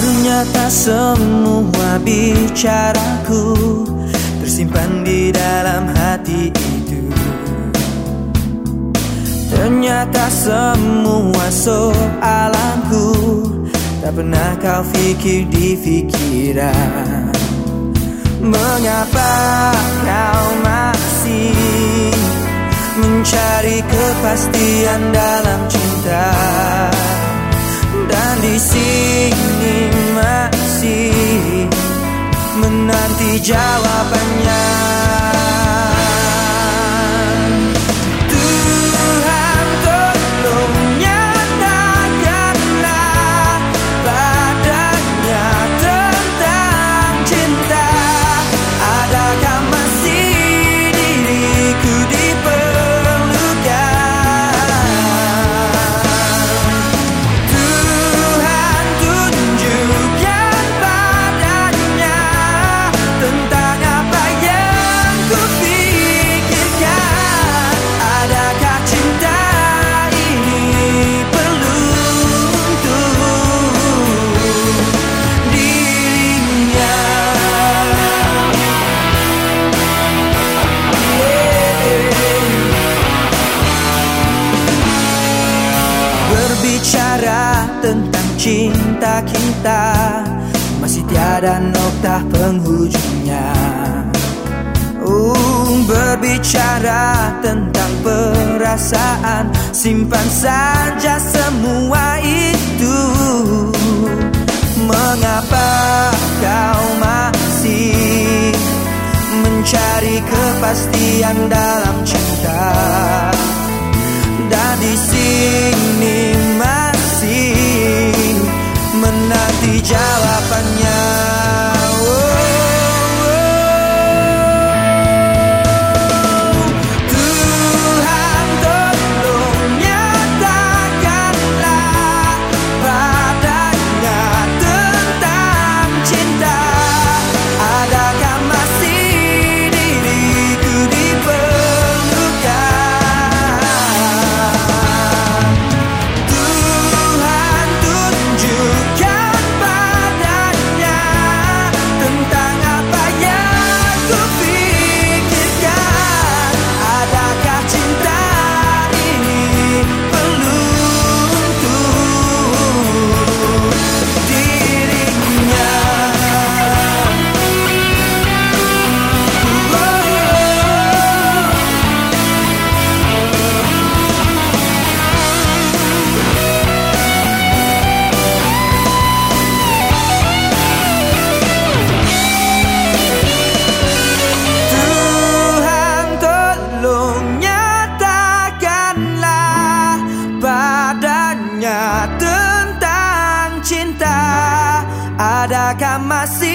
Ternyata semua bicaraku Tersimpan di dalam hati itu. Ternyata semua soalanku Tak pernah kau fikir di fikiran Mengapa kau masih Mencari kepastian dalam cinta widziała mnie. Berbicara tentang cinta kita. Masih tiada nokta penghujungnya. Uh, Berbicara tentang perasaan. Simpan saja semua itu. Mengapa kau masih Mencari kepastian dalam cinta Adakah masih